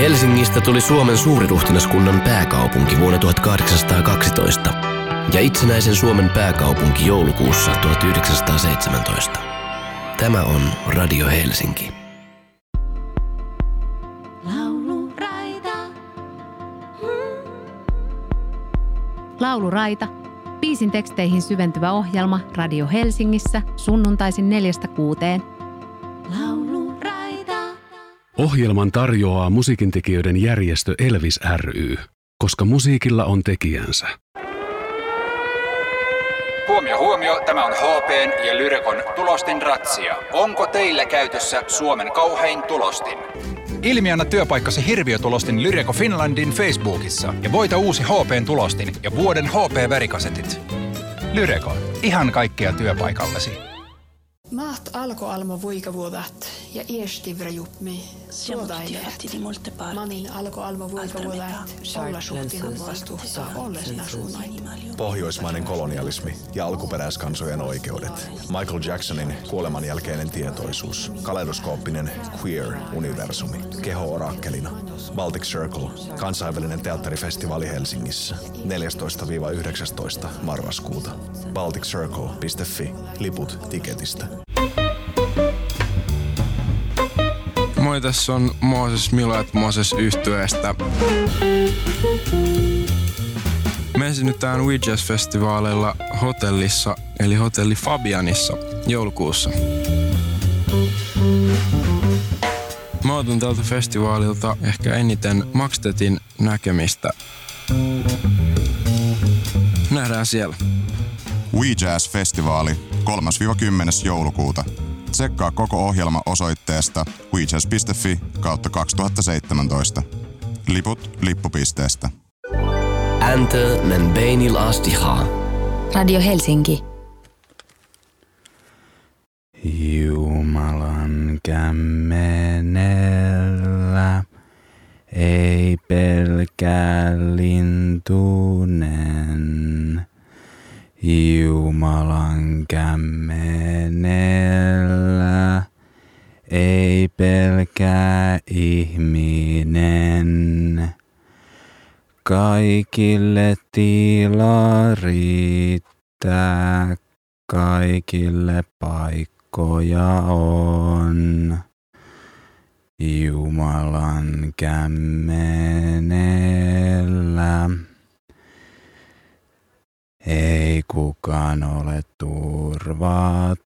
Helsingistä tuli Suomen suuriruhtinaskunnan pääkaupunki vuonna 1812 ja itsenäisen Suomen pääkaupunki joulukuussa 1917. Tämä on Radio Helsinki. Lauluraita. Biisin teksteihin syventyvä ohjelma Radio Helsingissä sunnuntaisin neljästä kuuteen. Ohjelman tarjoaa musiikintekijöiden järjestö Elvis ry, koska musiikilla on tekijänsä. Huomio, huomio. Tämä on HPn ja Lyrekon tulostin ratsia. Onko teillä käytössä Suomen kauhein tulostin? Ilmiönä työpaikkasi hirviötulostin Lyreko Finlandin Facebookissa ja voita uusi HPn tulostin ja vuoden HP-värikasetit. Lyreko, ihan kaikkea työpaikallesi. Maht alko almo vuikavuodat ja iestivre jupmi suodaileet. Manin alko almo vuikavuodat olla suhtina vastuhtaa ollesna suunain. Pohjoismainen kolonialismi ja alkuperäiskansojen oikeudet. Michael Jacksonin kuoleman jälkeinen tietoisuus. Kaleidoskooppinen queer-universumi. Keho orakkelina. Baltic Circle. Kansainvälinen teatterifestivaali Helsingissä. 14-19 marraskuuta. Balticcircle.fi. Liput tiketistä. Moi, tässä on Mooses Milat Mooses yhtyeestä. Me esiinnytään We Jazz-festivaaleilla hotellissa, eli hotelli Fabianissa joulukuussa. Mä otan tältä festivaalilta ehkä eniten Maxtetin näkemistä. Nähdään siellä. We Jazz-festivaali 3-10. joulukuuta. Tsekkaa koko ohjelma osoitteesta wejazz.fi kautta 2017. Liput lippupisteestä. Ante men beinil astiha. Radio Helsinki. Jumalan kämmenellä ei pelkää lintunen. Jumalan kämmenellä ei pelkää ihminen. Kaikille tila riittää, kaikille paikkoja on. Jumalan kämmenellä. Ei kukaan ole turvaton.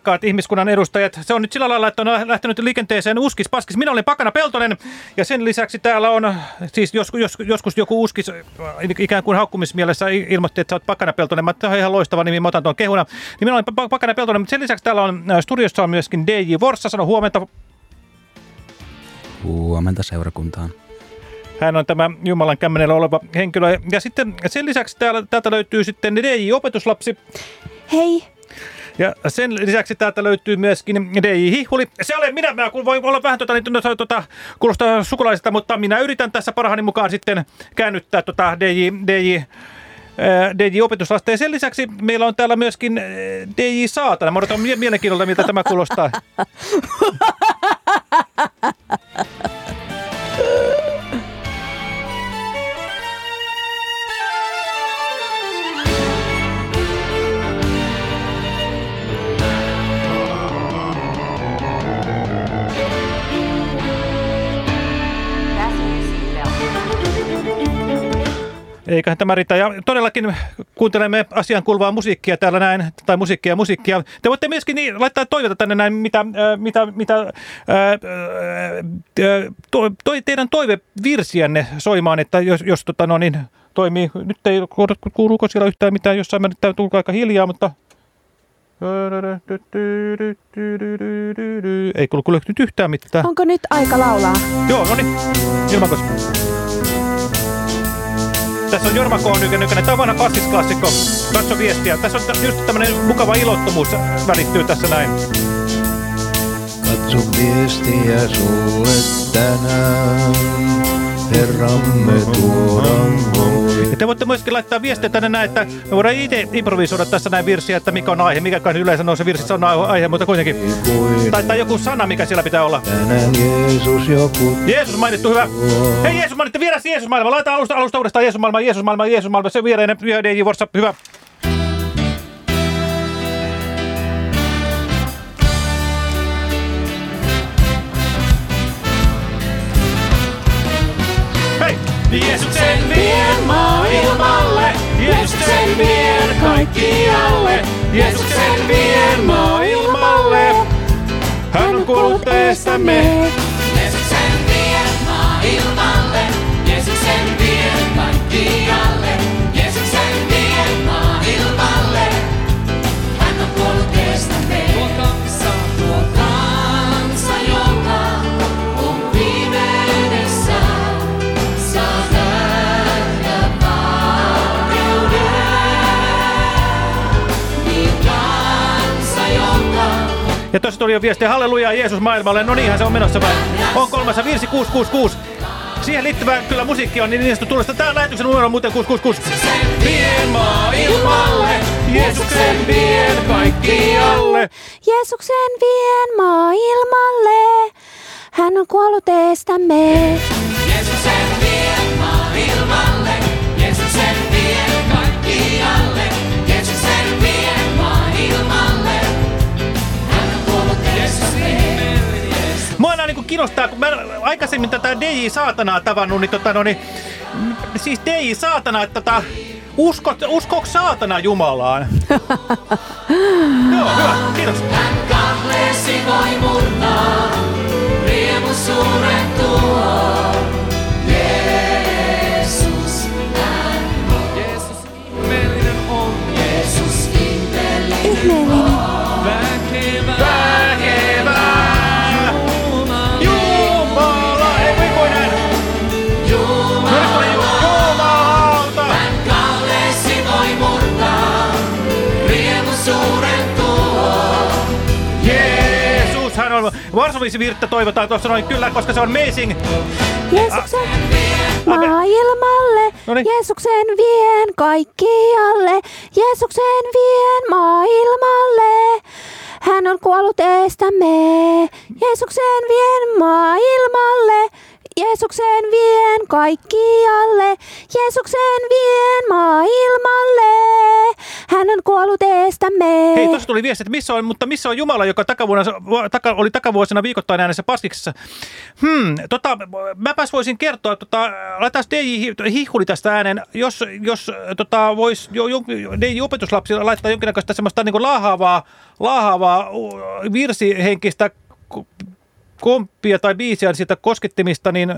Rakkaat ihmiskunnan edustajat. Se on nyt sillä lailla, että on lähtenyt liikenteeseen uskis paskis. Minä olen Pakana Peltonen ja sen lisäksi täällä on, siis joskus, joskus, joskus joku uskis äh, ikään kuin haukkumismielessä ilmoitti, että sä oot Pakana Peltonen. Mä oon ihan loistava nimi, mä otan tuon kehuna. Niin minä olen Pa- Pakana Peltonen, mutta sen lisäksi täällä on äh, studiossa on myöskin DJ Vorssa. Sano huomenta. Huomenta seurakuntaan. Hän on tämä Jumalan kämmenellä oleva henkilö. Ja sitten sen lisäksi täällä, täältä löytyy sitten DJ-opetuslapsi. Hei. Ja sen lisäksi täältä löytyy myöskin DJ Hihuli. Se olen minä, mä voin olla vähän tota, niin, tota, tota, kuulostaa sukulaisesta, mutta minä yritän tässä parhaani mukaan sitten käännyttää tota DJ, DJ DJ-opetuslasta. Ja sen lisäksi meillä on täällä myöskin äh, DJ Saatana. Mä odotan mie- mielenkiinnolla, miltä tämä kuulostaa. Eiköhän tämä riitä. Ja todellakin kuuntelemme asian kuuluvaa musiikkia täällä näin, tai musiikkia musiikkia. Te voitte myöskin niin, laittaa toiveita tänne näin, mitä, mitä, mitä äh, to, toi, teidän toivevirsiänne soimaan, että jos, jos tota, no niin, toimii. Nyt ei kuuluuko siellä yhtään mitään, jossain määrin tämä tulkaa aika hiljaa, mutta... Ei kuulu kuule nyt yhtään mitään. Onko nyt aika laulaa? Joo, no niin. Ilmakos. Tässä on Jorma K. Nykänen. Tämä on vanha klassisklassikko. Katso viestiä. Tässä on just tämmöinen mukava ilottomuus välittyy tässä näin. Katso viestiä sulle tänään, Herramme tuodaan voi. Ja te voitte myöskin laittaa viestiä tänne näin, että me voidaan itse improvisoida tässä näin virsiä, että mikä on aihe. Mikä yleensä nousee virsissä on aihe, mutta kuitenkin. Tai, tai joku sana, mikä siellä pitää olla. Tänään Jeesus joku Jeesus mainittu, hyvä. Hei Jeesus mainittu, viedä Jeesus maailma. Laita alusta, alusta uudestaan Jeesus maailma, Jeesus maailma, Jeesus maailma. Se viereinen Vorsa, hyvä. Jeesuksen vien maailmalle, Jeesuksen vien kaikkialle, Jeesuksen vien maailmalle. Hän on kuollut Ja tuossa tuli jo viestiä, halleluja Jeesus maailmalle. No niinhän se on menossa vai? On kolmassa virsi 666. Siihen liittyvä kyllä musiikki on niin niistä tulosta. Tää lähetyksen numero on muuten 666. Vien maailmalle, Jeesuksen vien kaikkialle. Jeesuksen vien maailmalle. Hän on kuollut eestämme. Kiinnostaa, kun mä aikaisemmin tätä DJ Saatanaa tavannut, niin, tota, no, niin siis DJ Saatana, että tota, uskot, uskooko Saatana Jumalaan? Joo, hyvä, kiitos. Hän kahlesi voi murtaa, riemu suuren tuo. Varsovisi virttä toivotaan tuossa noin kyllä, koska se on amazing. Jeesuksen maailmalle, Noniin. Jeesuksen vien kaikkialle, Jeesuksen vien maailmalle. Hän on kuollut eestämme, Jeesuksen vien maailmalle, Jeesuksen vien kaikkialle, Jeesuksen vien maailmalle. Hän on kuollut eestämme. Hei, tuossa tuli viesti, että missä on, mutta missä on Jumala, joka takavuonna, taka, oli takavuosina viikoittain äänessä paskiksessa? Hmm, tota, mäpäs voisin kertoa, tota, laitaisi DJ Hihuli tästä ääneen, jos, jos tota, voisi jo, jo, DJ opetuslapsi laittaa jonkinnäköistä semmoista niin laahaavaa, laahaavaa virsihenkistä komppia tai biisiä siitä koskettimista, niin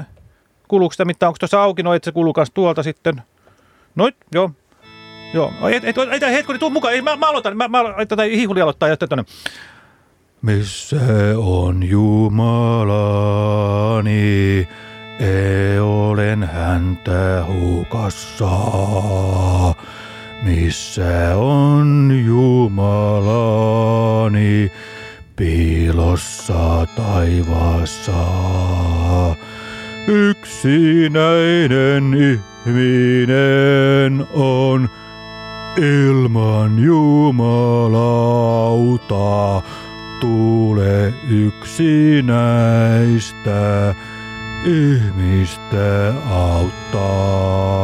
kuuluuko sitä mitään? Onko tuossa auki? No et se kuuluu tuolta sitten. Noit, joo. Joo, et, et, et, et hetkoni, tuu mukaan. Ei, Mä, mä aloitan, mä, mä tätä hihuli aloittaa ja tonne. Missä on Jumalani? Ei olen häntä hukassa. Missä on Jumalani? Piilossa taivaassa. Yksinäinen ihminen on ilman Jumalauta. Tule yksinäistä ihmistä auttaa.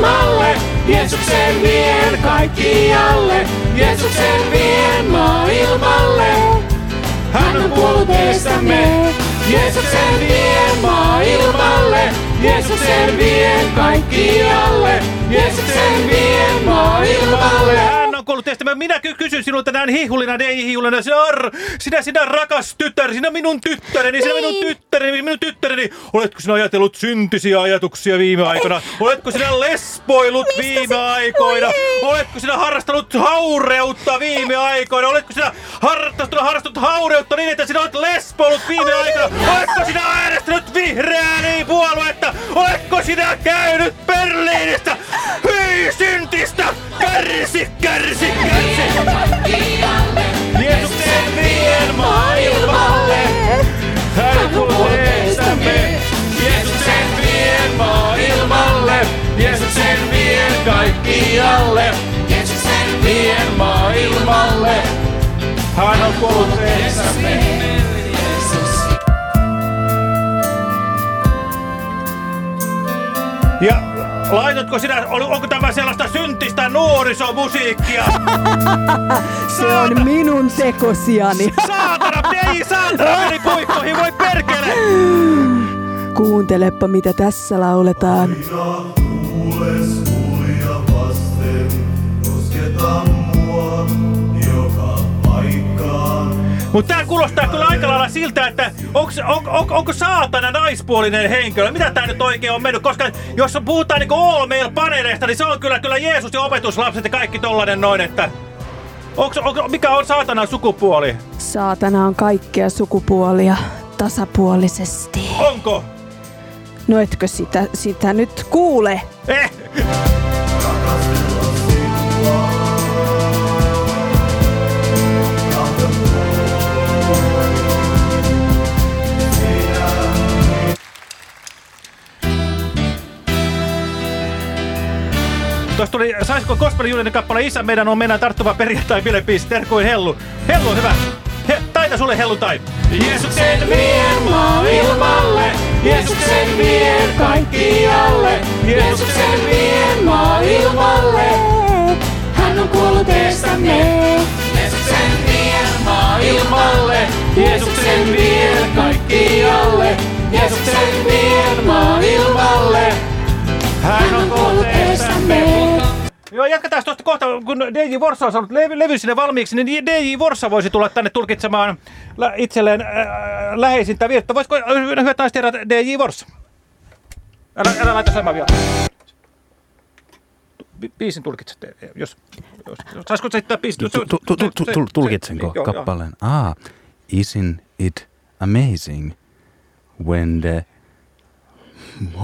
Maailmalle, Jeesuksen vien kaikkialle, Jeesuksen vien maailmalle. Hän on kuollut eestämme, Jeesuksen vien maailmalle, Jeesuksen vien kaikkialle, Jeesuksen vien maailmalle. Teistä. Minä ky- kysyn sinulta näin hihulina, ei hihulina. Sinä, ar, sinä, sinä rakas tytär, sinä minun tyttäreni, sinä minun tyttäreni, minun tyttäreni. Oletko sinä ajatellut syntisiä ajatuksia viime aikoina? Oletko sinä lesboillut viime aikoina? Oletko sinä harrastanut haureutta viime aikoina? Oletko sinä harrastanut, harrastanut haureutta niin, että sinä olet lesboillut viime aikoina? Oletko sinä äänestänyt vihreää niin puoluetta? Oletko sinä käynyt Berliinistä? Hyi syntistä! Kärsi, kärsi, kärsi! Jeesuksen vien maailmalle, hän kuuleestamme. Jeesuksen vien maailmalle, Jeesuksen vien kaikkialle. Jeesuksen vien maailmalle, hän on kuuleestamme. Ja laitatko sinä, on- onko tämä sellaista syntistä nuorisomusiikkia? Se on minun tekosiani. Saatana, ei saatana meni puikkoihin, voi perkele! Kuuntelepa mitä tässä lauletaan. Mutta tää kuulostaa kyllä aika lailla siltä, että onko, on, on, onko saatana naispuolinen henkilö? Mitä tää nyt oikein on mennyt? Koska jos puhutaan niinku all male paneeleista, niin se on kyllä, kyllä Jeesus ja opetuslapset ja kaikki tollanen noin, että... Onks, onko, mikä on saatanan sukupuoli? Saatana on kaikkea sukupuolia tasapuolisesti. Onko? No etkö sitä, sitä nyt kuule? Eh! Tuossa tuli, saisiko Gospel Julian kappale Isä meidän on mennään tarttuva perjantai bilebiisi, terkkuin Hellu. Hellu on hyvä. He, taita sulle Hellu tai. Jeesuksen vien maailmalle, Jeesuksen vien kaikkialle, Jeesuksen vien maailmalle. Hän on kuollut eestämme. Jeesuksen vien maailmalle, Jeesuksen vien kaikkialle, Jeesuksen vien maailmalle. Hän on kuollut eestämme. Joo, jatketaan tuosta kohta, kun DJ Vorsa on saanut levy, levy sinne valmiiksi, niin DJ Vorsa voisi tulla tänne tulkitsemaan itselleen äh, läheisintä virta. Voisiko, äh, hyvät naiset herrat, DJ Vorsa? Älä, älä laita samaa vielä. Bi- Biisin tulkitsette, jos... jos, saisiko sitten biisin? Tu- tu- tu- tu- tu- tu- Tulkitsenko kappaleen? Ah, isn't it amazing when the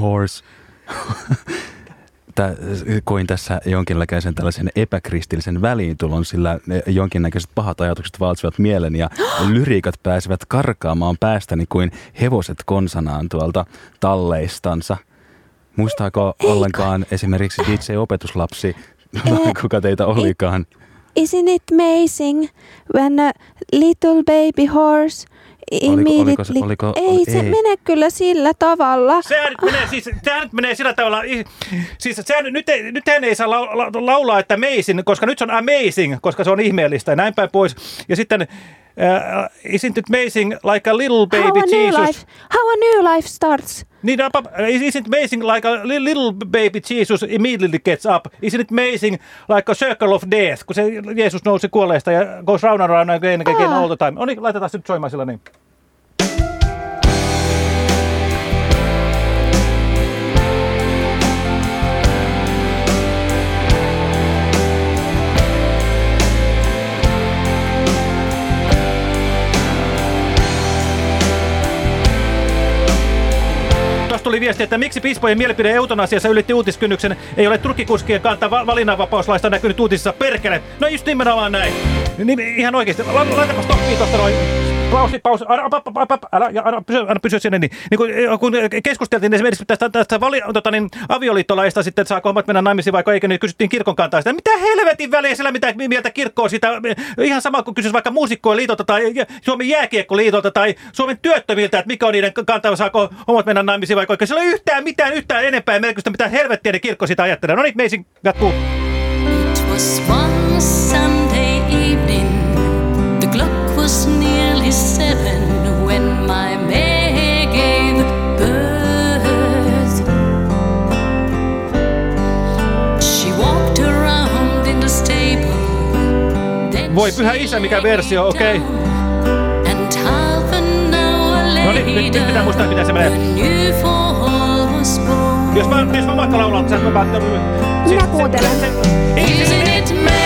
horse että koin tässä jonkinlaisen tällaisen epäkristillisen väliintulon, sillä jonkinnäköiset pahat ajatukset valtsivat mielen ja lyriikat pääsivät karkaamaan päästäni kuin hevoset konsanaan tuolta talleistansa. Muistaako Eikö? ollenkaan esimerkiksi DJ-opetuslapsi, kuka teitä olikaan? Isn't it amazing when a little baby horse immediately... oliko- ei, se ei. mene kyllä sillä tavalla. Sehän nyt menee, siis, sehän nyt menee sillä tavalla, siis sehän, nyt, ei, nyt hän ei saa lau, la, laulaa, että amazing, koska nyt se on amazing, koska se on ihmeellistä ja näin päin pois. Ja sitten, uh, isn't it amazing like a little baby how a new Jesus? life, how a new life starts. Niin, apa- isn't it amazing like a li- little baby Jesus immediately gets up? Isn't it amazing like a circle of death, kun se Jeesus nousi kuolleesta ja goes round and round again, again Aa. all the time. No niin, laitetaan se nyt soimaan sillä niin. Tuli viesti, että miksi piispojen mielipide eutanasiassa ylitti uutiskynnyksen. Ei ole turkkikuskien kanta va- valinnanvapauslaista näkynyt uutisissa. Perkele! No just nimenomaan näin. Niin, ihan oikeesti. La- Laitapa stoppia tuosta noin. Pausi, pausi, älä, älä, pysy, älä pysy sinne. Niin, niin eh, kun, kun keskusteltiin niin esimerkiksi tästä, tästä vali, tota, niin, avioliittolaista, sitten, että saako hommat mennä naimisiin vai eikö, niin kysyttiin kirkon kantaa sitä. Mitä helvetin väliä siellä, mitä mieltä kirkko on sitä? Eh, ihan sama kuin kysyisi vaikka muusikkojen liitolta tai Suomen jääkiekkoliitolta tai Suomen työttömiltä, että mikä on niiden kanta, saako hommat mennä naimisiin vai eikö. Sillä ei yhtään mitään, yhtään enempää merkitystä, mitä helvettiä ne kirkko sitä ajattelee. No niin, meisin jatkuu. It was one Sunday evening, the clock was near. Voi pyhä isä, mikä versio, okei. Okay. No niin, nyt, nyt pitää muistaa, miten se menee. Jos mä, jos mä mahtan laulaa, sä mä päättän... Minä kuuntelen. Isn't it me?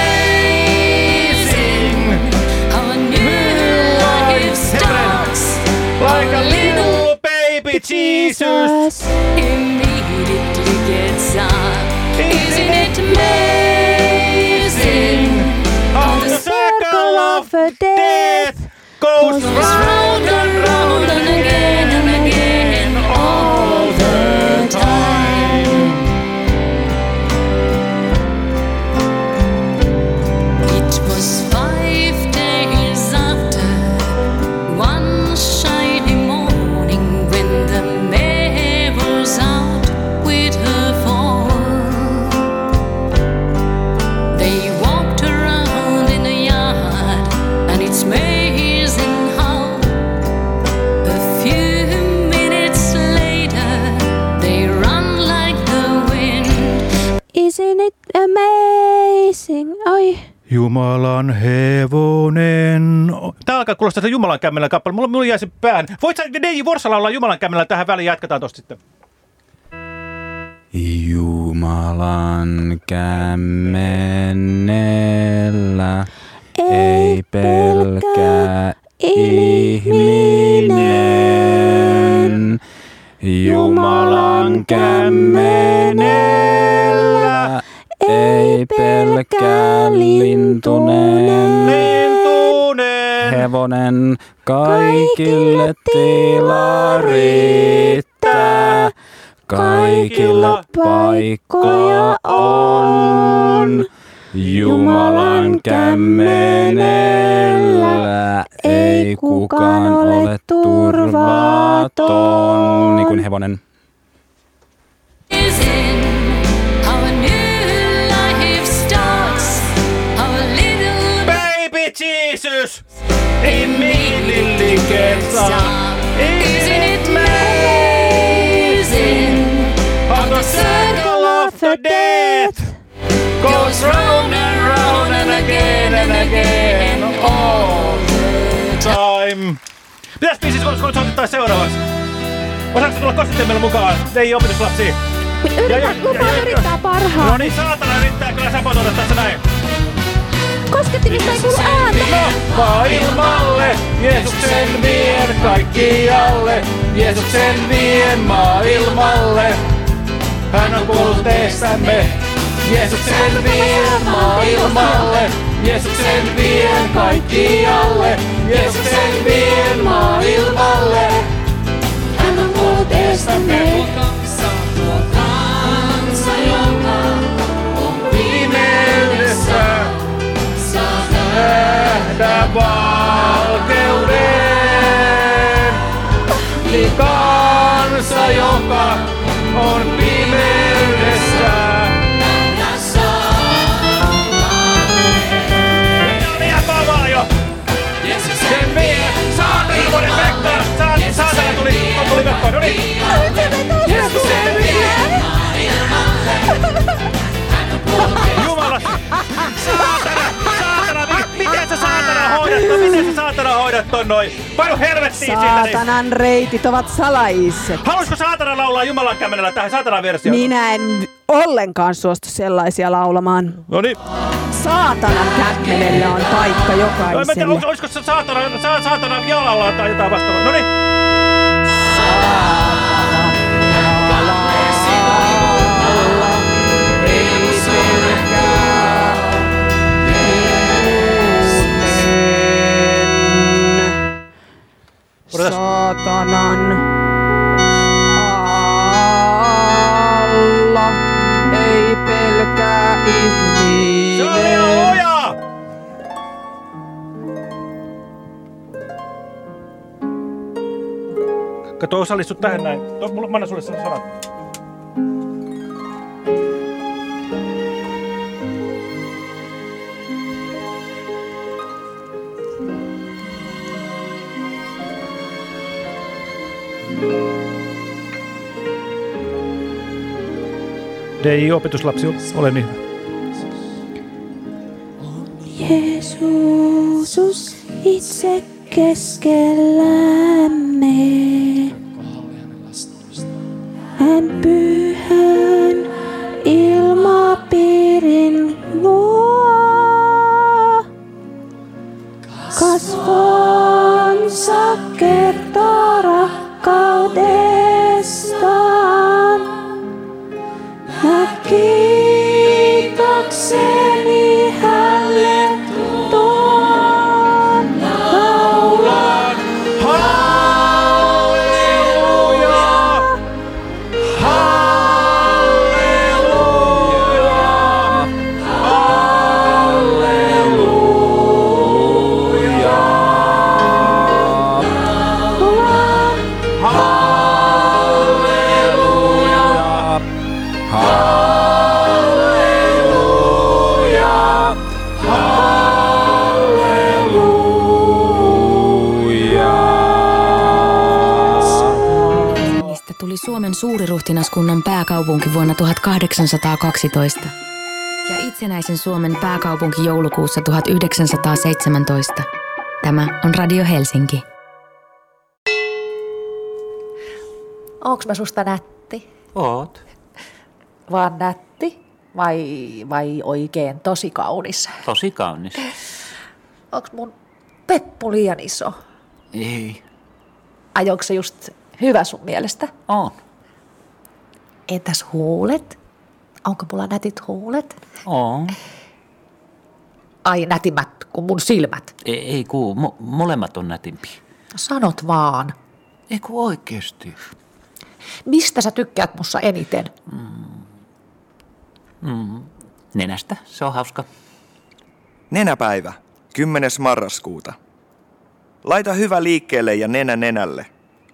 Like a little baby Jesus. Immediately gets up. Isn't it amazing how the circle of death goes round Jumalan hevonen. Tää alkaa kuulostaa se Jumalan kämmellä kappale. Mulla, mulla jäi se pään. Voit sä Neiji Vorsala olla Jumalan kämmellä tähän väliin? Jatketaan tosta sitten. Jumalan kämmenellä ei pelkää ihminen. Jumalan kämmenellä ei pelkää lintunen. Lintunen. Hevonen kaikille tila riittää. Kaikilla paikkoja on. Jumalan kämmenellä ei kukaan ole turvaton. Niin kuin hevonen. Immediately gets up. Isn't it amazing how the circle of the death goes round and round and again and again all the time. Mitäs biisis voisi soittaa seuraavaksi? Osaatko tulla kostittimella mukaan? Ei opetuslapsi. Yritän, lupaan yrittää parhaan. No niin, saatana yrittää kyllä sabotoida tässä näin. Koskettimista ei kuulu ääntä. Maailmalle, Jeesuksen vien kaikkialle, Jeesuksen vien maailmalle. hän on kuollut teestämme. Jeesuksen vien maailmalle, Jeesuksen vien kaikkialle, Jeesuksen vien maailmalle. Hän on kuollut eestämme. Nähdä valkeuden. Niin kansa, joka on pimeydessä. Sen vie vuoden Saatana tuli, on tuli no niin! Jeesuksen vie. Jumala! Saatana! Mi- Miten sä saatana hoidat ton? Miten sä saatana hoidat ton noin? Painu helvettiin siitä! niin. Saatanan reitit ovat salaiset. Haluaisiko saatana laulaa Jumalan kämmenellä tähän saatanan versioon? Minä en ollenkaan suostu sellaisia laulamaan. No niin. Saatanan kämmenellä on paikka No, en mä tiedä, jokaiselle. olis- olisiko se saatana, sa, saatana jalalla tai jotain vastaavaa? No niin. Saatanan Kato, osallistu tähän näin. To, mulla, mä annan sulle sen sanan. DJ-opetuslapsi, ole niin hyvä. Jeesus itse keskellämme. Suomen suuriruhtinaskunnan pääkaupunki vuonna 1812 ja itsenäisen Suomen pääkaupunki joulukuussa 1917. Tämä on Radio Helsinki. Onks mä susta nätti? Oot. Vaan nätti? Vai, vai oikein tosi kaunis? Tosi kaunis. Onks mun peppu liian iso? Ei. Ai onks se just hyvä sun mielestä? On. Entäs huulet? Onko mulla nätit huulet? On. Ai nätimmät kuin mun silmät. Ei, ei kuu, mo- molemmat on nätimpi. Sanot vaan. Ei ku oikeesti. Mistä sä tykkäät mussa eniten? Mm. Nenästä, se on hauska. Nenäpäivä, 10. marraskuuta. Laita hyvä liikkeelle ja nenä nenälle.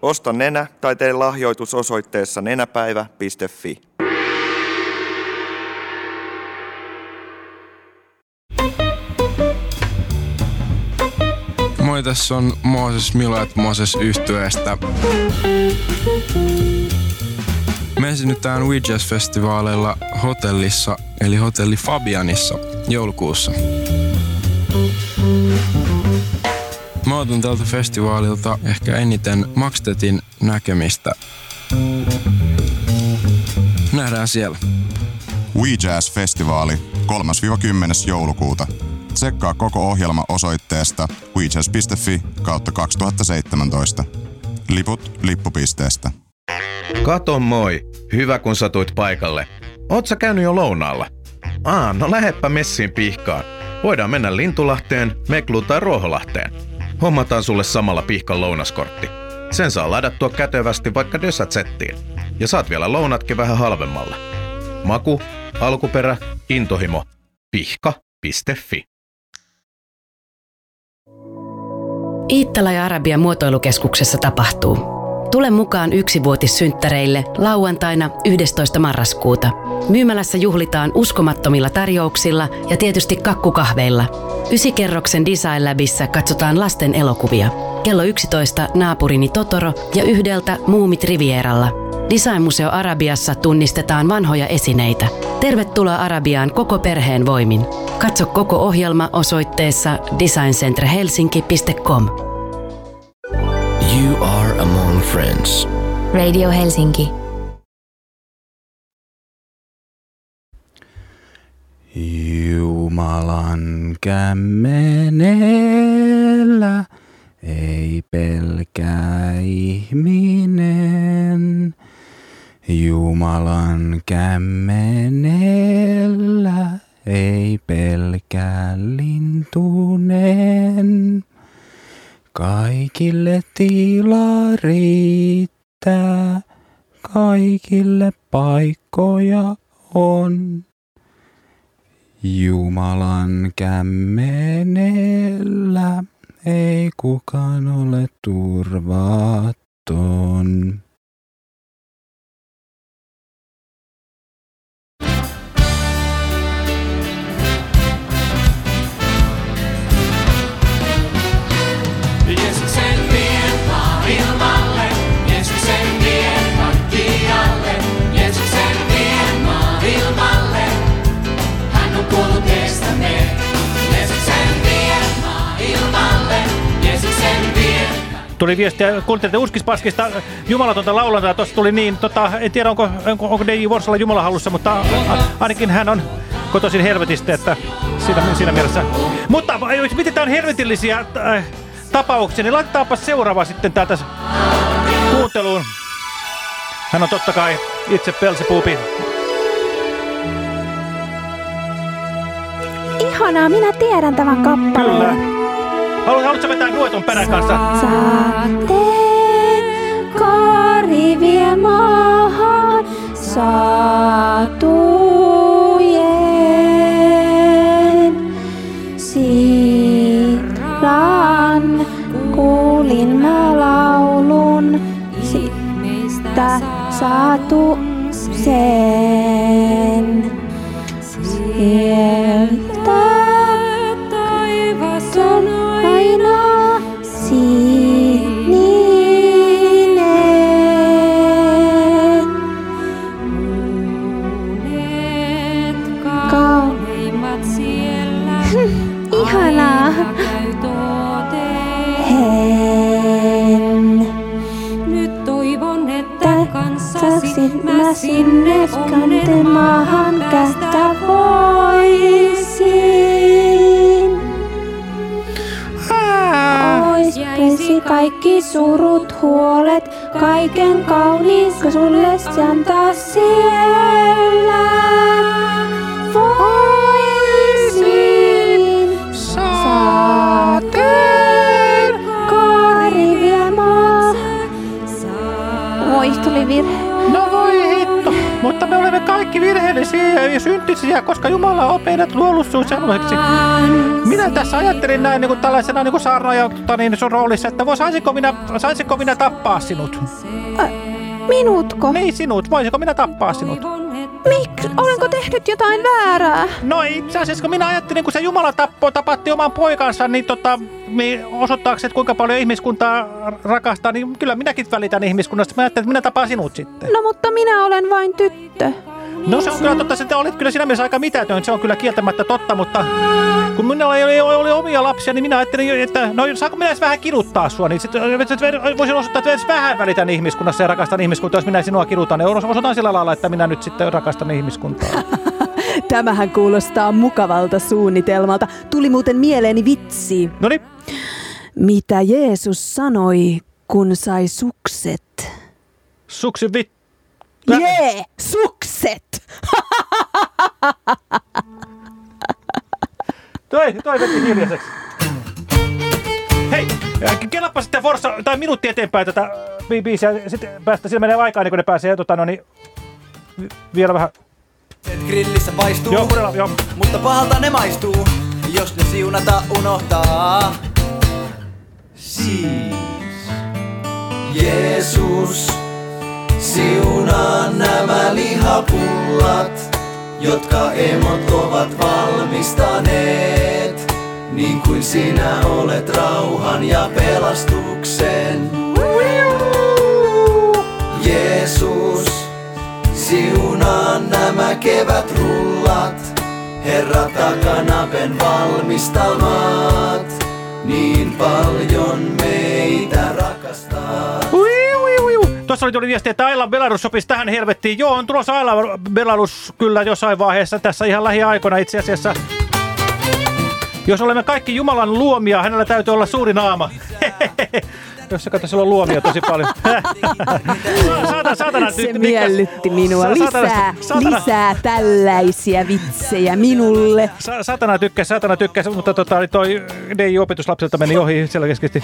Osta nenä tai tee lahjoitus osoitteessa nenäpäivä.fi. Moi, tässä on Mooses Miloet Mooses yhtyeestä. Me esiinnytään We Jazz-festivaaleilla hotellissa, eli hotelli Fabianissa joulukuussa. Mä otan tältä festivaalilta ehkä eniten Maxtetin näkemistä. Nähdään siellä. We Jazz-festivaali 3-10. joulukuuta. Tsekkaa koko ohjelma osoitteesta wejazz.fi kautta 2017. Liput lippupisteestä. Kato moi. Hyvä kun satuit paikalle. Oot sä käynyt jo lounaalla? Aa, no läheppä messiin pihkaan. Voidaan mennä Lintulahteen, Mekluun tai Ruoholahteen. Hommataan sulle samalla pihkan lounaskortti. Sen saa ladattua kätevästi vaikka Dösät settiin. Ja saat vielä lounatkin vähän halvemmalla. Maku, alkuperä, intohimo. Pihka.fi Iittala ja Arabia muotoilukeskuksessa tapahtuu. Tule mukaan yksivuotissynttäreille lauantaina 11. marraskuuta. Myymälässä juhlitaan uskomattomilla tarjouksilla ja tietysti kakkukahveilla. Ysikerroksen Design Labissa katsotaan lasten elokuvia. Kello 11 naapurini Totoro ja yhdeltä Muumit Rivieralla. Designmuseo Arabiassa tunnistetaan vanhoja esineitä. Tervetuloa Arabiaan koko perheen voimin. Katso koko ohjelma osoitteessa designcenterhelsinki.com. You are among friends. Radio Helsinki. Jumalan kämmenellä ei pelkää ihminen. Jumalan kämmenellä ei pelkää lintunen. Kaikille tila riittää, kaikille paikkoja on. Jumalan kämmenellä ei kukaan ole turvaton. Tuli viestiä, kuuntelitte Uskispaskista jumalatonta laulantaa. Tuossa tuli niin, tota, en tiedä onko, onko, onko DJ Worsalla Jumala hallussa, mutta a, ainakin hän on kotoisin helvetistä, että siinä, siinä mielessä. Mutta jos mietitään helvetillisiä äh, tapauksia, niin laitetaanpa seuraava sitten täältä kuunteluun. Hän on totta kai itse Pelsipuupi. Ihanaa, minä tiedän tämän kappaleen. Kyllä. Halu, haluatko vetää nuoton perän kanssa? Saatte kaari vie maahan satujen. Siirran kuulin mä laulun, siitä saatu sen. Sieltä Sinne kantemaahan kättä voisin. Ois kaikki surut, huolet, kaiken kauniin, sulle antaa siellä. Syntisiä, koska Jumala on meidät luollut sun sellaiseksi. Minä tässä ajattelin näin niin kuin tällaisena niin kuin tota, niin sun roolissa, että voi, saisinko, minä, saisinko minä tappaa sinut? Ä, minutko? Niin sinut, voisinko minä tappaa sinut? Miksi? Olenko tehnyt jotain väärää? No itse asiassa kun minä ajattelin, kun se Jumala tappoi, tapatti oman poikansa, niin tota, niin osoittaakseni, että kuinka paljon ihmiskuntaa rakastaa, niin kyllä minäkin välitän ihmiskunnasta. Mä ajattelin, että minä tapaan sinut sitten. No mutta minä olen vain tyttö. No se on kyllä totta, että olit kyllä siinä mielessä aika mitätön, se on kyllä kieltämättä totta, mutta kun minulla ei oli, oli omia lapsia, niin minä ajattelin, että no saanko minä edes vähän kiduttaa sua, niin sitten voisin osoittaa, että edes vähän välitän ihmiskunnassa ja rakastan ihmiskuntaa, jos minä sinua kidutan, niin osoitan sillä lailla, että minä nyt sitten rakastan ihmiskuntaa. Tämähän kuulostaa mukavalta suunnitelmalta. Tuli muuten mieleeni vitsi. Noniin. Mitä Jeesus sanoi, kun sai sukset? Suksi vittu. Jee, sukset! Toi, toi veti hiljaiseksi. Hei, kelappa sitten Forssa, tai minuutti eteenpäin tätä bi- biisiä, sitten päästä, sillä menee aikaa, niin kun ne pääsee, tota, no niin, vi- vielä vähän. Grillissä paistuu, Joo, kuunnellaan, joo. mutta pahalta ne maistuu, jos ne siunata unohtaa. Siis Jeesus, siunaa nämä lihapullat, jotka emot ovat valmistaneet, niin kuin sinä olet rauhan ja pelastuksen. Jeesus, siunaa nämä kevätrullat, Herra takanapen valmistamat, niin paljon meitä rakastaa. Ui, oli tuli viesti, että Aila Belarus sopisi tähän helvettiin. Joo, on tulossa Aila Belarus kyllä jossain vaiheessa tässä ihan lähiaikoina itse asiassa. Jos olemme kaikki Jumalan luomia, hänellä täytyy olla suuri naama. Jos se katsoi, on luomia tosi paljon. saatana, saatana, Se nyt- miellytti minua. Lisää, saatana- lisää tällaisia vitsejä minulle. Sa- satana tykkäsi, satana tykkäsi, mutta tota, toi DI-opetuslapselta meni ohi selkeästi.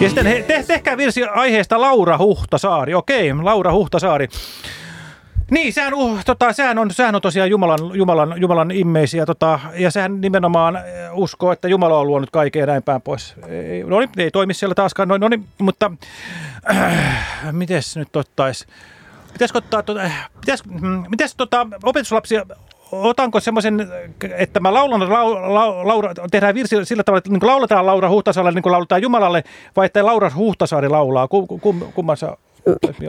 Ja sitten he, te, tehkää virsi aiheesta Laura Huhtasaari. Okei, Laura Huhtasaari. Niin, sehän, uh, tota, sehän, on, sehän on tosiaan Jumalan, Jumalan, Jumalan immeisiä, tota, ja sehän nimenomaan eh, uskoo, että Jumala on luonut kaiken ja näin päin pois. Ei, no niin, ei toimi siellä taaskaan noin, no niin, mutta äh, mites nyt ottais? Pitäisikö ottaa, tota, pitäis, mm, mites tota, opetuslapsia, otanko semmoisen, että mä laulan, lau, lau, Laura, tehdään virsi sillä tavalla, että niin lauletaan Laura Huhtasaarelle, niin kuin lauletaan Jumalalle, vai että Laura Huhtasaari laulaa, kum, kum, kummassa?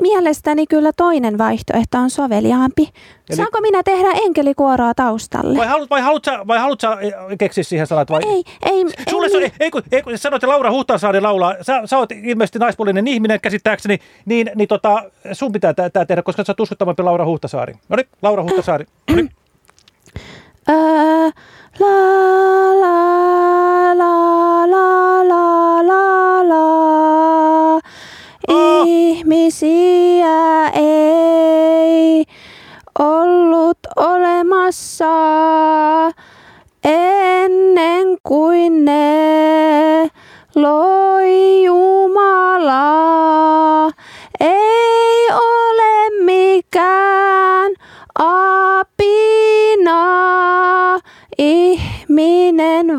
Mielestäni kyllä toinen vaihtoehto on soveliaampi. Eli- Saanko minä tehdä enkelikuoroa taustalle? Vai haluat, vai haluat, sä, vai haluat sä eh, keksiä siihen sanat? Vai? Ei, ei, Sulle ei, se, ei, ei, kun, ei, kun sanoit, että Laura Huhtasaari laulaa. Sä, sä oot ilmeisesti naispuolinen ihminen käsittääkseni, niin, niin tota, sun pitää tämä tehdä, koska sä oot uskottavampi Laura Huhtasaari. No niin, Laura Huhtasaari. No niin. La la la la la la la. Ihmisiä ei ollut olemassa ennen kuin ne loi Jumala.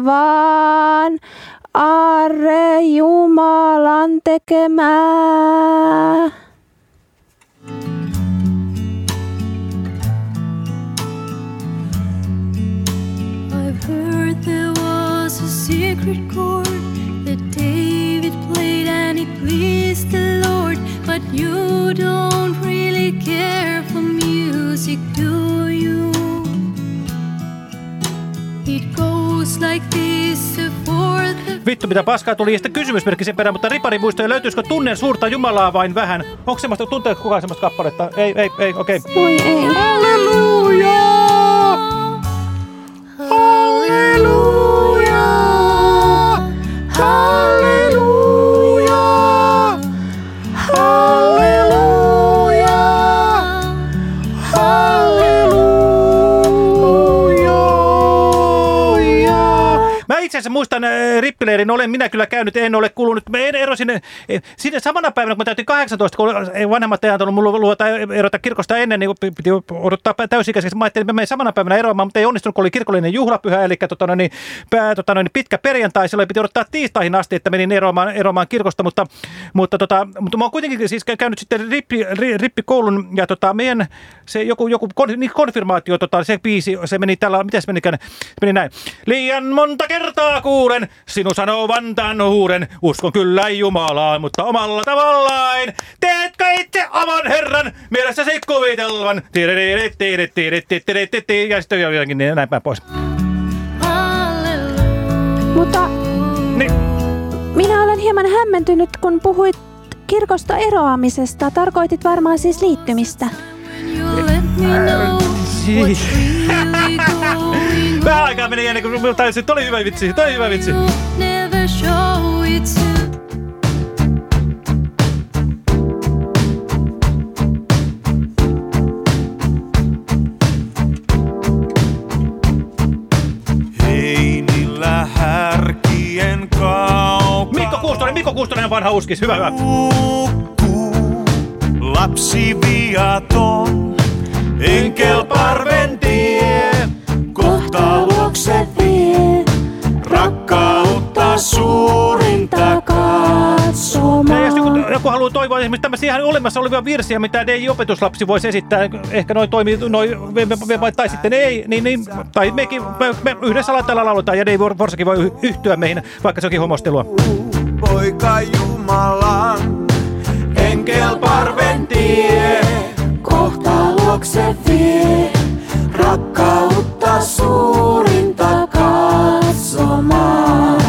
Vaan arre Jumalan tekemää. I've heard there was a secret chord that David played and it pleased the Lord. But you don't really care for music, do you? It goes Vittu mitä paskaa tuli ja sitten kysymysmerkki sen perään, mutta ripari muistoja löytyisikö tunnen suurta Jumalaa vain vähän? Onko semmoista, tunteeko kukaan semmoista kappaletta? Ei, ei, ei, okei. Okay. Voi ei. Halleluja! Halleluja! Halleluja! Asiassa muistan äh, rippileirin, olen minä kyllä käynyt, en ole kulunut. Mä en erosin, äh, siinä samana päivänä, kun mä täytin 18, kun vanhemmat ei antanut mulle luvata erota kirkosta ennen, niin piti odottaa täysikäiseksi. Mä ajattelin, että mä samana päivänä eroamaan, mutta ei onnistunut, kun oli kirkollinen juhlapyhä, eli tota, no, niin, pää, tota, no, niin, pitkä perjantai, silloin piti odottaa tiistaihin asti, että menin eroamaan, eroamaan kirkosta, mutta, mutta, tota, mutta mä oon kuitenkin siis käynyt sitten rippi, ri, rippikoulun, ja tota, meidän se joku, joku niin konfirmaatio, tota, se biisi, se meni tällä, miten se menikään, se meni näin. Liian monta kertaa kuulen, sinun sanovan tämän huuden, uskon kyllä Jumalaan, mutta omalla tavallaan. Teetkö itse oman Herran mielessäsi tiirit, Ja sitten jotenkin niin näin päin pois. Mutta Niin. minä olen hieman hämmentynyt, kun puhuit kirkosta eroamisesta. Tarkoitit varmaan siis liittymistä vitsi. Vähän aikaa meni ennen kuin tajusin, että oli hyvä vitsi, toi hyvä vitsi. Vanha uskis. Hyvä, hyvä. Lapsi viaton enkelparven tie, kohta luokse vie, rakkautta suurinta katsomaan. Ja jos joku, joku haluaa toivoa esimerkiksi tämmöisiä ihan olemassa olevia virsiä, mitä DJ-opetuslapsi voisi esittää, ehkä noin toimii, noin, me, me, me, tai sitten ei, niin, niin, tai mekin, me, me yhdessä laitteella lauletaan, ja Dave Forsakin voi yh- yhtyä meihin, vaikka se onkin homostelua. Poika Jumalan, enkelparven tie, kohta luokse vie, rakkautta suurinta katsomaan.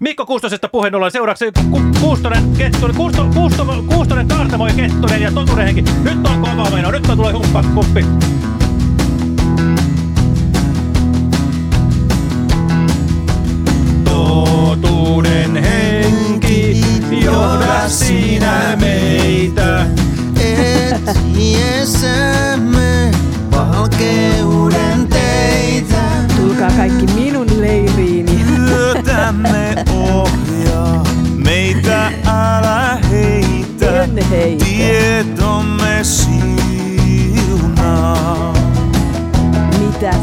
Mikko Kuustosesta puheen ollen seuraavaksi Ku, Kuustonen, Kettunen, Kuusto, Kuusto, Kuustonen, Kaartamo ja Kettunen ja Totunen henki. Nyt on kova meno, nyt on tulee humppa kuppi. Totuuden henki, johda sinä meitä. Etsiessämme valkeuden teitä. Tulkaa kaikki minun leiriini. Työtämme ohjaa, meitä älä heitä. En heitä. Tietomme siunaa. Mitäs?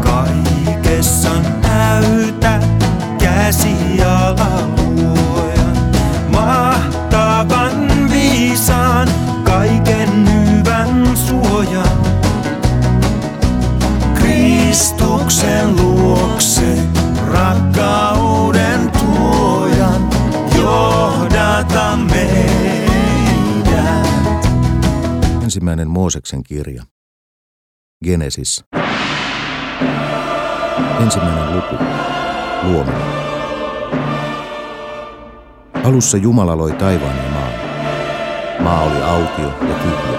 Kaikessa näytä käsi Ensimmäinen Mooseksen kirja. Genesis. Ensimmäinen luku. Luominen. Alussa Jumala loi taivaan ja maan. Maa oli autio ja tyhjä.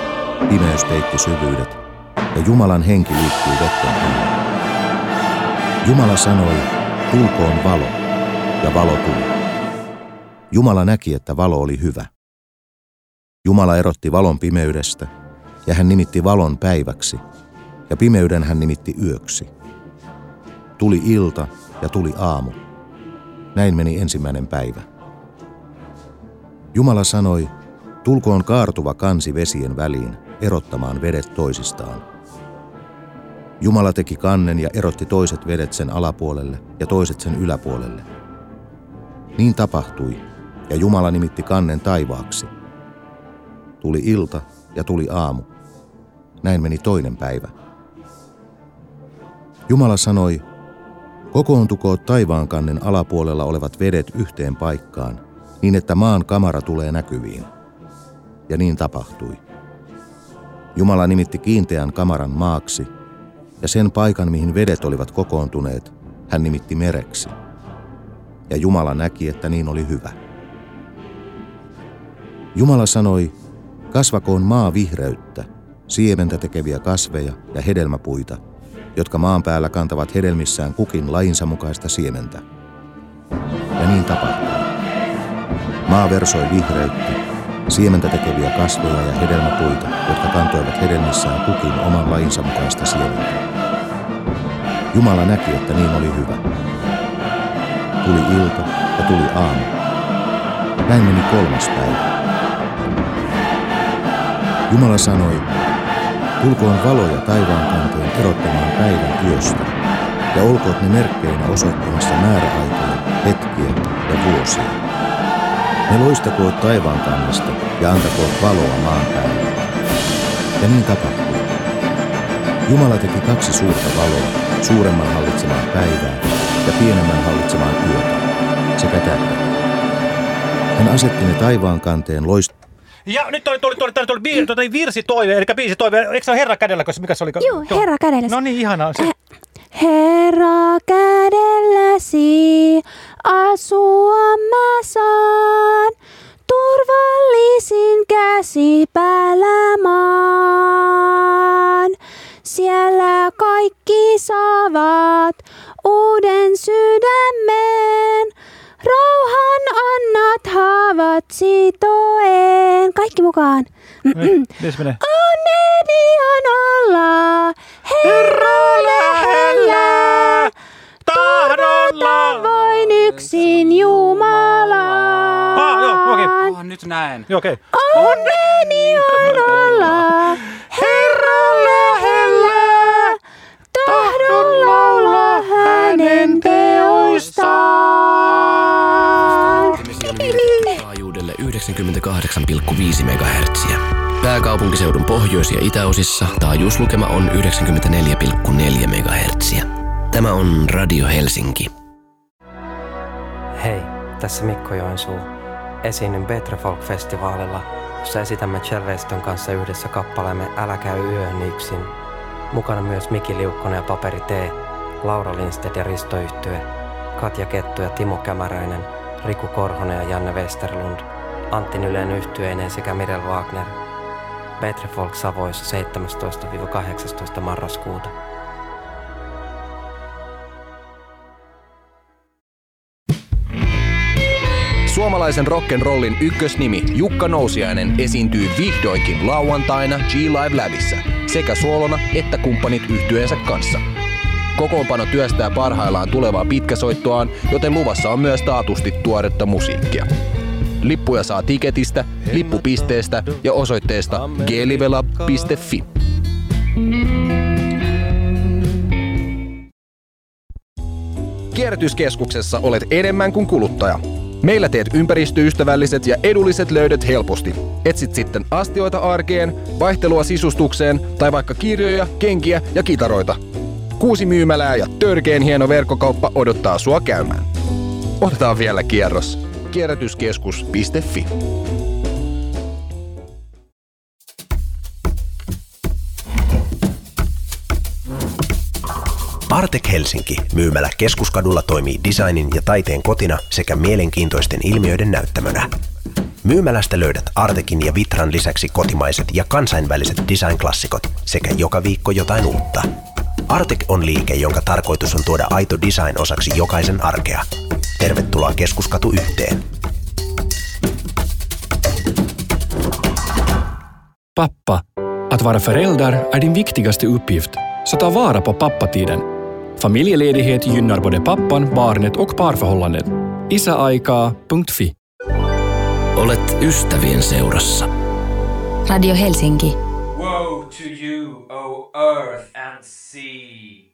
Pimeys peitti syvyydet. Ja Jumalan henki liikkui vetten. Jumala sanoi, tulkoon valo. Ja valo tuli. Jumala näki, että valo oli hyvä. Jumala erotti valon pimeydestä, ja hän nimitti valon päiväksi, ja pimeyden hän nimitti yöksi. Tuli ilta ja tuli aamu. Näin meni ensimmäinen päivä. Jumala sanoi, tulkoon kaartuva kansi vesien väliin, erottamaan vedet toisistaan. Jumala teki kannen ja erotti toiset vedet sen alapuolelle ja toiset sen yläpuolelle. Niin tapahtui, ja Jumala nimitti kannen taivaaksi. Tuli ilta ja tuli aamu. Näin meni toinen päivä. Jumala sanoi, kokoontukoot taivaankannen alapuolella olevat vedet yhteen paikkaan, niin että maan kamara tulee näkyviin. Ja niin tapahtui. Jumala nimitti kiinteän kamaran maaksi, ja sen paikan, mihin vedet olivat kokoontuneet, hän nimitti mereksi. Ja Jumala näki, että niin oli hyvä. Jumala sanoi, kasvakoon maa vihreyttä, siementä tekeviä kasveja ja hedelmäpuita, jotka maan päällä kantavat hedelmissään kukin lajinsa mukaista siementä. Ja niin tapahtui. Maa versoi vihreyttä, siementä tekeviä kasveja ja hedelmäpuita, jotka kantoivat hedelmissään kukin oman lajinsa mukaista siementä. Jumala näki, että niin oli hyvä. Tuli ilta ja tuli aamu. Näin meni kolmas päivä. Jumala sanoi, tulkoon valoja taivaan kanteen erottamaan päivän yöstä, ja olkoot ne merkkeinä osoittamassa määräaikoja, hetkiä ja vuosia. Ne loistakoot taivaan kannesta ja antakoot valoa maan päälle. Ja niin tapahtui. Jumala teki kaksi suurta valoa, suuremman hallitsemaan päivää ja pienemmän hallitsemaan yötä, sekä tähdet. Hän asetti ne taivaan kanteen loist... Ja nyt tuli, tuli, tuli, tuli, tuli biir, tuli virsitoive, eli biisitoive. Eikö se ole Herra kädellä, mikä se oli? Joo, Herra kädellä. No niin, ihanaa. Se. Herra kädelläsi asua mä saan, turvallisin käsi päällä maan. Siellä kaikki saavat uuden sydämen, Rauhan annat haavat sitoen. Kaikki mukaan. Niin, Mites menee? Onneni on olla Herra lähellä. Tahdolla voin yksin Jumalaan. Ah, joo, okei. Okay. Oh, ah, nyt näen. Joo, okei. Okay. Onneni on olla 98,5 MHz. Pääkaupunkiseudun pohjois- ja itäosissa taajuuslukema on 94,4 MHz. Tämä on Radio Helsinki. Hei, tässä Mikko Joensuu. Esiinnyn Betre Folk-festivaalilla, jossa esitämme Chelveston kanssa yhdessä kappaleemme Älä käy yön yksin. Mukana myös Miki Liukkonen ja Paperi T, Laura Lindstedt ja Risto Yhtye, Katja Kettu ja Timo Kämäräinen, Riku Korhonen ja Janne Westerlund, Antti Nylen yhtyeineen sekä Mirel Wagner. Betre Folk Savoissa 17-18 marraskuuta. Suomalaisen rock'n'rollin ykkösnimi Jukka Nousiainen esiintyy vihdoinkin lauantaina G-Live Labissa sekä suolona että kumppanit yhtyeensä kanssa. Kokoonpano työstää parhaillaan tulevaa pitkäsoittoaan, joten luvassa on myös taatusti tuoretta musiikkia. Lippuja saa tiketistä, lippupisteestä ja osoitteesta glivela.fi. Kierrätyskeskuksessa olet enemmän kuin kuluttaja. Meillä teet ympäristöystävälliset ja edulliset löydöt helposti. Etsit sitten astioita arkeen, vaihtelua sisustukseen tai vaikka kirjoja, kenkiä ja kitaroita. Kuusi myymälää ja törkeen hieno verkkokauppa odottaa sua käymään. Otetaan vielä kierros. Kierrätyskeskus.fi Artek Helsinki myymälä keskuskadulla toimii designin ja taiteen kotina sekä mielenkiintoisten ilmiöiden näyttämönä. Myymälästä löydät Artekin ja Vitran lisäksi kotimaiset ja kansainväliset design-klassikot sekä joka viikko jotain uutta. Artek on liike, jonka tarkoitus on tuoda aito design osaksi jokaisen arkea. Tervetuloa Keskuskatu yhteen. Pappa, att vara förälder är din viktigaste uppgift, så ta vara på pappatiden. Familjeledighet gynnar både pappan, barnet och parförhållandet. Isäaikaa.fi Olet ystävien seurassa. Radio Helsinki. Woe to you, O earth and sea!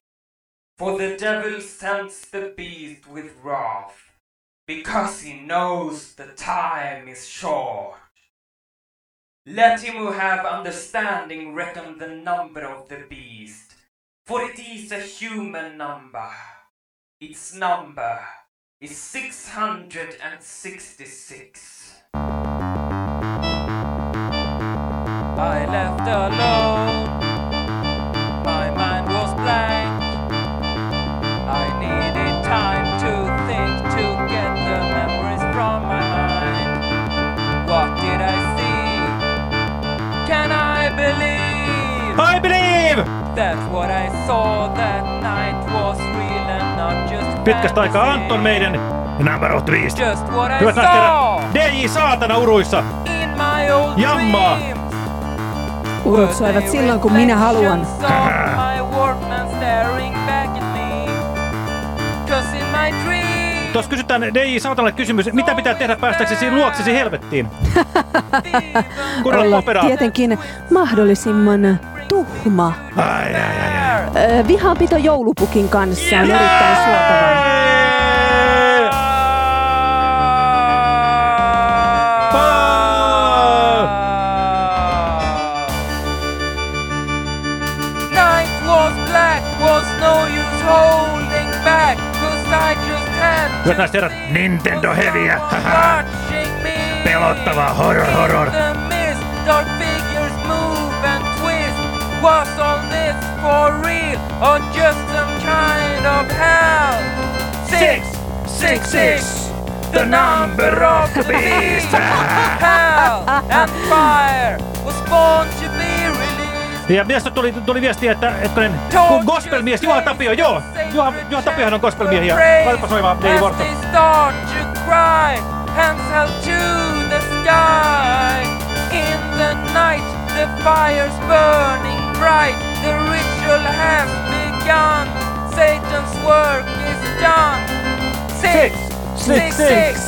For the devil sends the beast with wrath, because he knows the time is short. Let him who have understanding reckon the number of the beast, for it is a human number. Its number is 666. I left alone. Believe! That what I saw that night was real and not just Pitkästä aikaa Anton meidän number of the beast. Just what I Hyvät saw DJ Saatana uruissa. in my old Jammaa. Urut soivat silloin, kun minä haluan. Tuossa kysytään DJ Saatanalle kysymys, mitä pitää tehdä päästäksesi luoksesi helvettiin? Kuunnella Olla operaa. tietenkin mahdollisimman tuhma. Ai, ai, ai, ai. Vihanpito joulupukin kanssa on erittäin suotavaa. Night was black, was no use holding back. Cause I just had Hyvät naiset herrat, Nintendo Heavyä. me. Pelottavaa horror horror. Was all this for real or just some kind of hell? Six, six, six, the number of the beast. hell and fire was born to be released. Ja miestä tuli, tuli viesti, että hetkonen, kun gospelmies Juha Tapio, joo, Juha, Juha Tapiohan on gospelmiehi ja laitapa soimaan DJ As Vorto. they start to cry, hands held to the sky. In the night, the fire's burning bright. The ritual has begun. Satan's work is done. Six, six, six.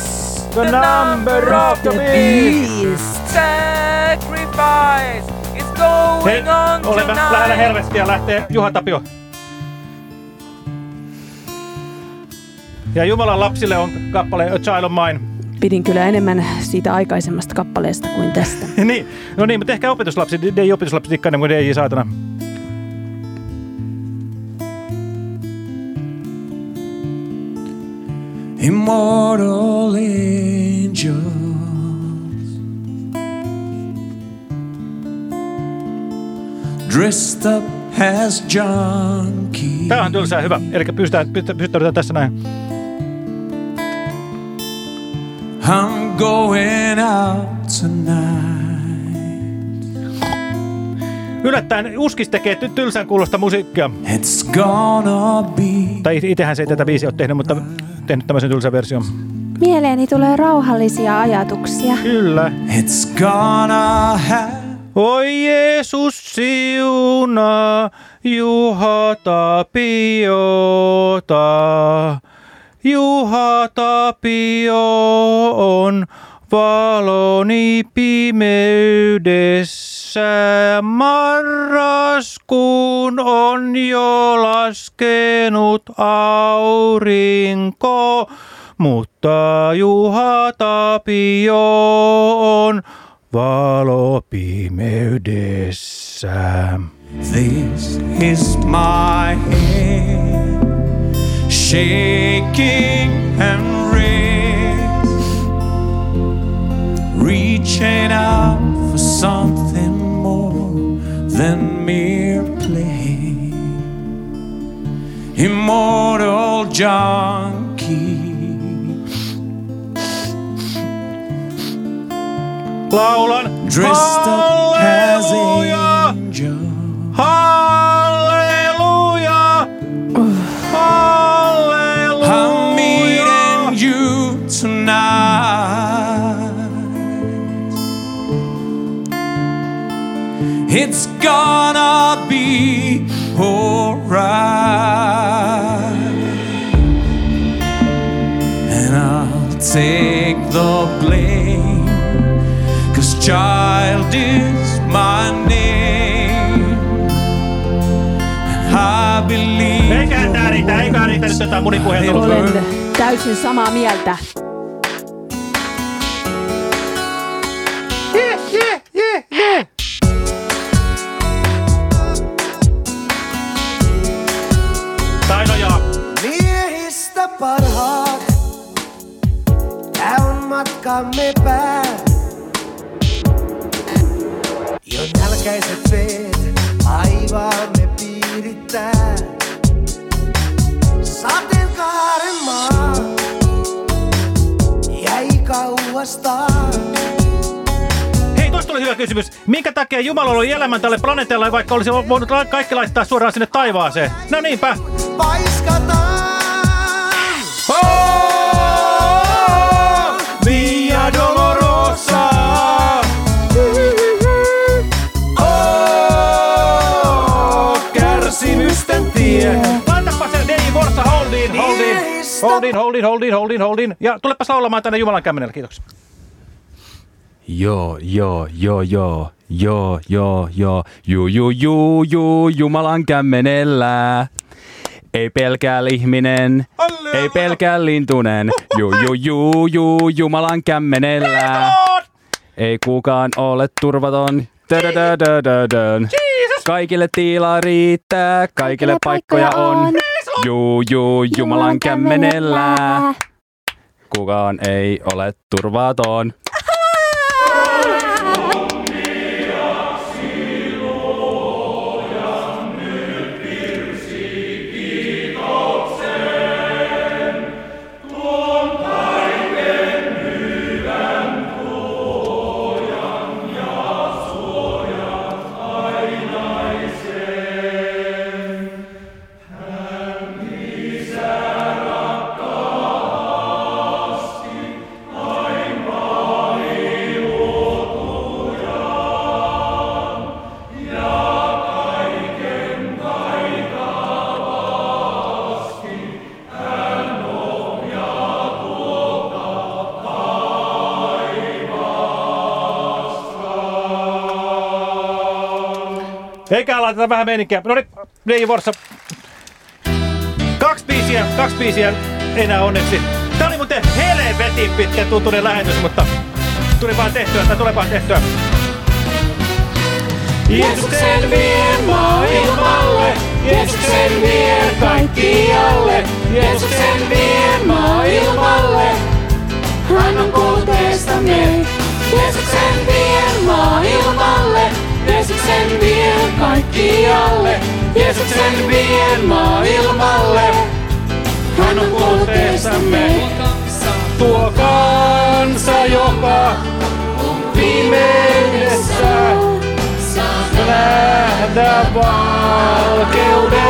the number of the beast. Sacrifice is going Hei, on olemme lähellä tonight. helvettiä lähtee Juha Tapio. Ja Jumalan lapsille on kappale A Child of Mine. Pidin kyllä enemmän siitä aikaisemmasta kappaleesta kuin tästä. niin, no niin, mutta ehkä opetuslapsi, DJ opetuslapsi dikkaa enemmän kuin DJ saatana. Immortal angels dressed up as junkies. Tää on tylsää hyvä. Eli pystytään, pystytään, pystytään tässä näin. Going out tonight. Yllättäen Uskis tekee ty- tylsän kuulosta musiikkia. It's gonna be Tai itsehän se ei tätä biisiä ole tehnyt, mutta tehnyt tämmöisen tylsän version. Mieleeni tulee rauhallisia ajatuksia. Kyllä. It's gonna have Oi Jeesus siunaa Juha Tapiota. Juha Tapio on valoni pimeydessä. Marraskuun on jo laskenut aurinko, mutta Juha Tapio on valo pimeydessä. This is my head shaking and reaching out for something more than mere play. Immortal junkie. Laulan Dressed up as Halleluja! It's gonna be alright. And I'll take the blame. Cause child is my name. And I believe. Eikä tää riitä, eikä riitä nyt jotain munipuhelta. Olen täysin samaa mieltä. Kysymys. Minkä takia Jumala oli elämän tälle planeetalle, vaikka olisi voinut kaikki laittaa suoraan sinne taivaaseen? No niinpä. Paiskataan! Via Dolorosa. Oh, kärsimysten tie. Laitapa se Dei Vorsa holdin, holdin, holdin, holdin, holdin, holdin, holdin. Ja tulepas laulamaan tänne Jumalan kämmenellä, kiitoksia. Joo, joo, joo, joo, joo, joo, joo, juu, juu, juu, juu, Jumalan kämmenellä. Ei pelkää ihminen, ei pelkää lintunen, juu, juu, juu, juu, Jumalan kämmenellä. Ei kukaan ole turvaton. Kaikille tilaa riittää, kaikille paikkoja on. Juu, juu, Jumalan kämmenellä. Kukaan ei ole turvaton. Eikä laiteta vähän meininkiä. No niin, Neiji Vorsa. Kaksi biisiä, kaksi biisiä enää onneksi. Tää oli muuten helvetin pitkä tuntunen lähetys, mutta tuli vaan tehtyä, tää tulee vaan tehtyä. Jeesuksen vien maailmalle, Jeesuksen vien kaikkialle, Jeesuksen vien maailmalle. Hän on kuuteestamme. Jeesuksen vien maailmalle, Jeesuksen vien kaikkialle, Jeesuksen vien maailmalle. Hän on kuuteestamme. Tuo kansa, joka pimeydessä nähdä valkeuden.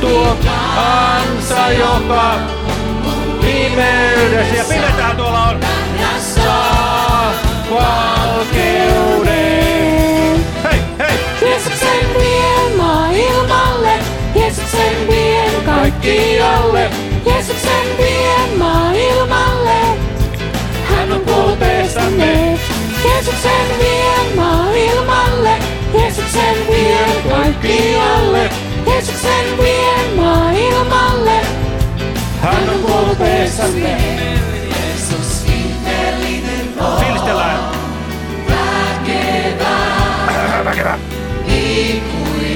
Tuo kansa, joka pimeydessä ja valkeuden. Hei, hei! Jeesuksen vien maailmalle, Jeesuksen vien kaikkialle, Jeesuksen vien maailmalle. Hän on kuuteessamme. Jeesuksen vien maailmalle, Jeesuksen vien kaikkialle, Jeesuksen vien maailmalle. Hän on kuuteessamme. Jeesus ihmeellinen on. Fiilistellään.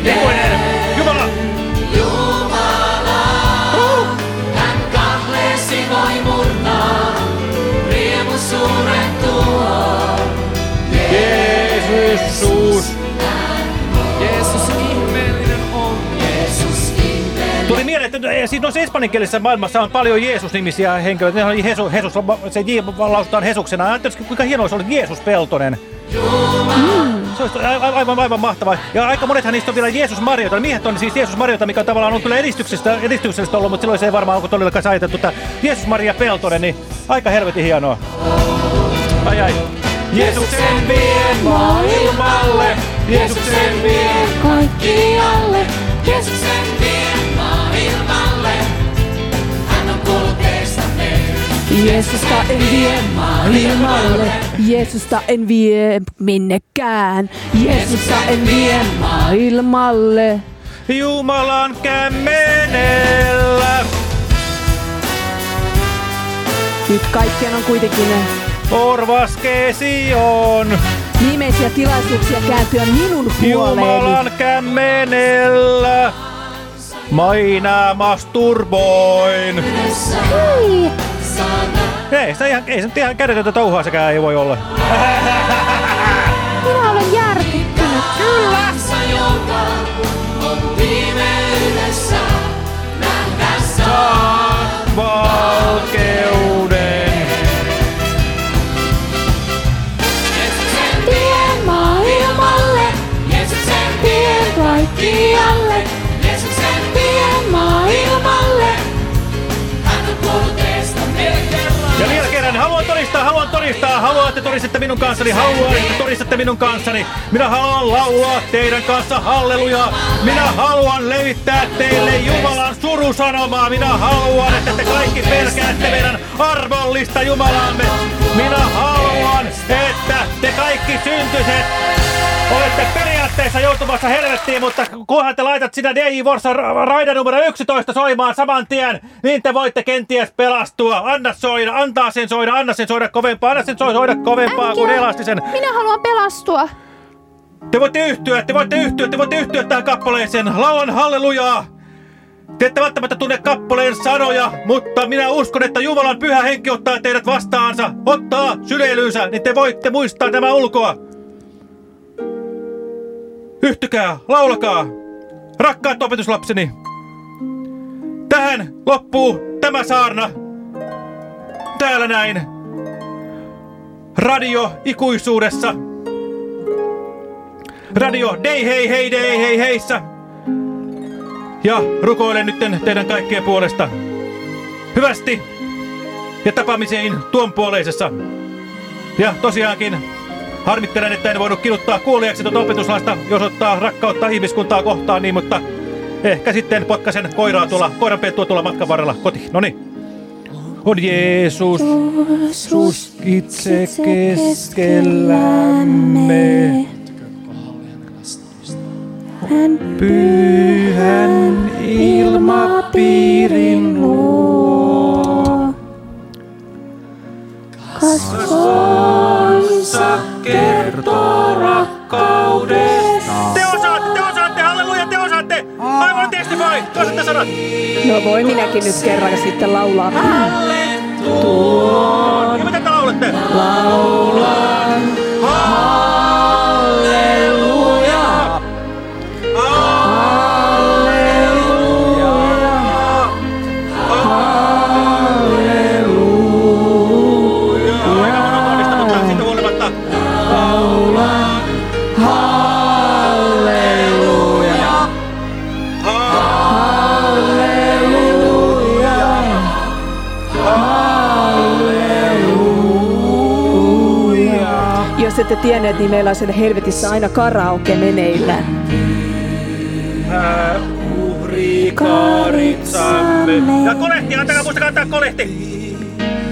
Ikuinen. Jumala. Jumala. Hän kahlesi voi murnaa. Riemu suuren tuo. Jeesus. Jeesus ihmeellinen on. Jeesus ihmeellinen. Tuli mieleen, että siis noissa espanjankielisessä maailmassa on paljon Jeesus-nimisiä henkilöitä. Ne on Jeesus, Jeesus, se J lausutaan Jesuksena. Ajattelisiko, kuinka hienoa se oli Jeesus Peltonen. Se aivan, aivan, mahtavaa. Ja aika monethan niistä on vielä Jeesus Marjota. Miehet on siis Jeesus Marjota, mikä tavallaan on kyllä edistyksestä, edistyksellistä ollut, mutta silloin se ei varmaan onko todellakaan ajateltu. Tämä Jeesus Maria Peltonen, niin aika helvetin hienoa. Ai ai. Jeesuksen vien maailmalle, Jeesuksen vien kaikkialle. Jeesuksen vien Jeesusta en vie maailmalle, Jeesusta en vie minnekään, Jeesusta en vie maailmalle. Jumalan kämmenellä. Nyt kaikkien on kuitenkin Orvaskesi on. viimeisiä tilaisuuksia kääntyä minun puoleeni. Jumalan kämmenellä. Maina masturboin. Hei! Ei se, ihan, ei se nyt ihan kädetöntä touhua sekään ei voi olla. todistatte minun kanssani, haluan, että todistatte minun kanssani. Minä haluan laulaa teidän kanssa hallelujaa. Minä haluan levittää teille Jumalan surusanomaa. Minä haluan, että te kaikki pelkäätte meidän arvollista Jumalaamme. Minä haluan, että te kaikki syntyset olette periaatteessa joutumassa helvettiin, mutta kunhan te laitat sinä DJ Vorsa ra- raida numero 11 soimaan saman tien, niin te voitte kenties pelastua. Anna soida, antaa sen soida, anna sen soida kovempaa, anna sen soida kovempaa kuin elastisen. Minä haluan pelastua. Te voitte yhtyä, te voitte yhtyä, te voitte yhtyä tähän kappaleeseen. Lauan hallelujaa. Te ette välttämättä tunne kappaleen sanoja, mutta minä uskon, että Jumalan pyhä henki ottaa teidät vastaansa, ottaa syleilyynsä, niin te voitte muistaa nämä ulkoa. Yhtykää, laulakaa, rakkaat opetuslapseni. Tähän loppuu tämä saarna. Täällä näin. Radio ikuisuudessa. Radio Dei hei hei dei hei heissä. Ja rukoilen nytten teidän kaikkien puolesta. Hyvästi ja tapaamisiin tuon puoleisessa. Ja tosiaankin harmittelen, että en voinut kiduttaa kuoliaksi tuota opetuslaista, jos ottaa rakkautta ihmiskuntaa kohtaan, niin mutta ehkä sitten potkasen koiraa tuolla, koiranpettua tuolla matkan varrella koti. Noni. On Jeesus, Jeesus itse keskellämme. Pyhän ilmapiirin luo. Kasvonsa kertoo rakkaudesta. Te osaatte, te osaatte, halleluja, te osaatte! Aivan testify, te osaatte sanat! No voi minäkin nyt kerran sitten laulaa. Tuon. Ja mitä te laulatte? Laulan halleluja. Jos ette tienneet, niin meillä on siellä helvetissä aina karaoke meneillään. Uhrikaritsamme. Ja kolehti, antakaa muistakaa antaa kolehti.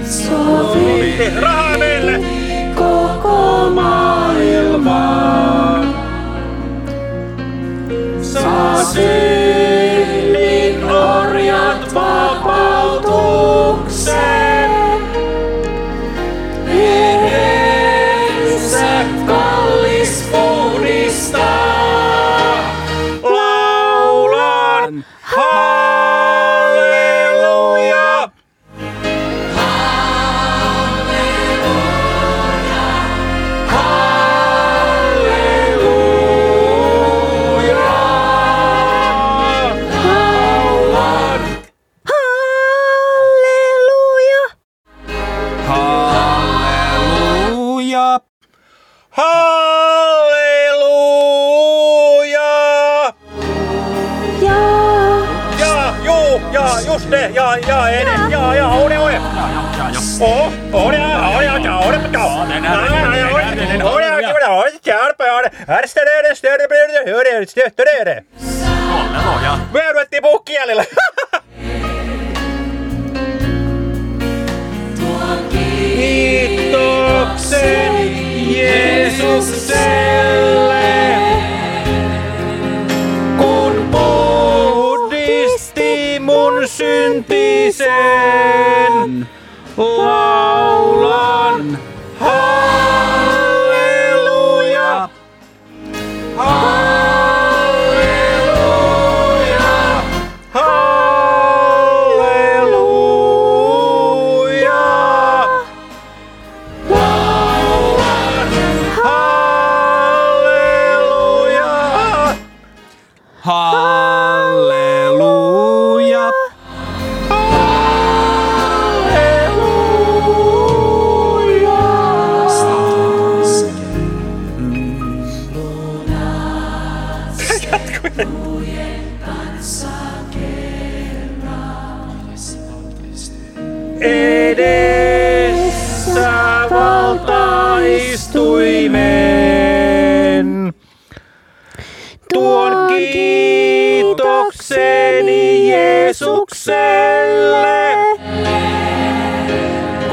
Sovitte rahaa meille. koko maailmaan. Saa syylin Härstädöiden stödöiden höödöiden stöttödöiden. Kolme noja. Vyörytti pukkielillä.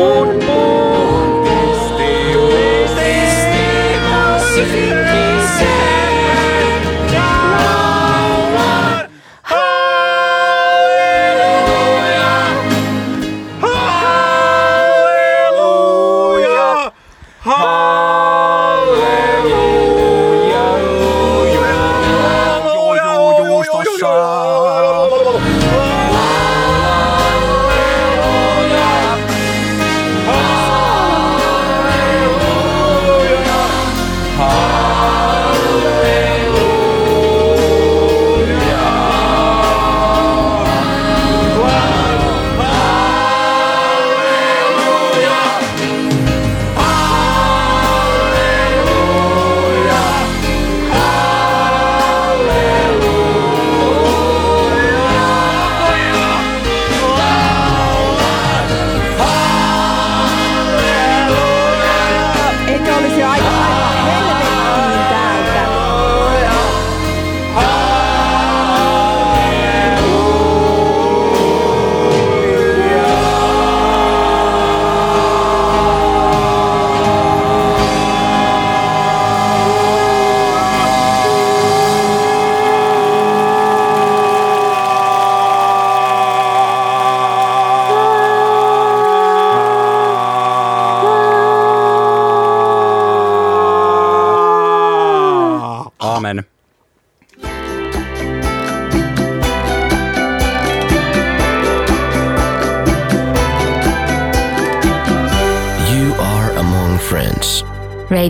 kun puhdisti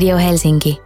Radio Helsinki.